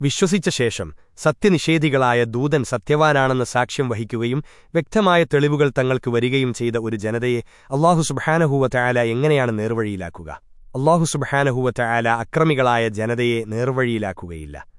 വിശ്വസിച്ച ശേഷം സത്യനിഷേധികളായ ദൂതൻ സത്യവാനാണെന്ന് സാക്ഷ്യം വഹിക്കുകയും വ്യക്തമായ തെളിവുകൾ തങ്ങൾക്ക് വരികയും ചെയ്ത ഒരു ജനതയെ അള്ളാഹു സുബഹാനഹൂവ ചായാല എങ്ങനെയാണ് നേർവഴിയിലാക്കുക? അള്ളാഹു സുബഹാനഹൂവ ചായാല അക്രമികളായ ജനതയെ നേർവഴിയിലാക്കുകയില്ല.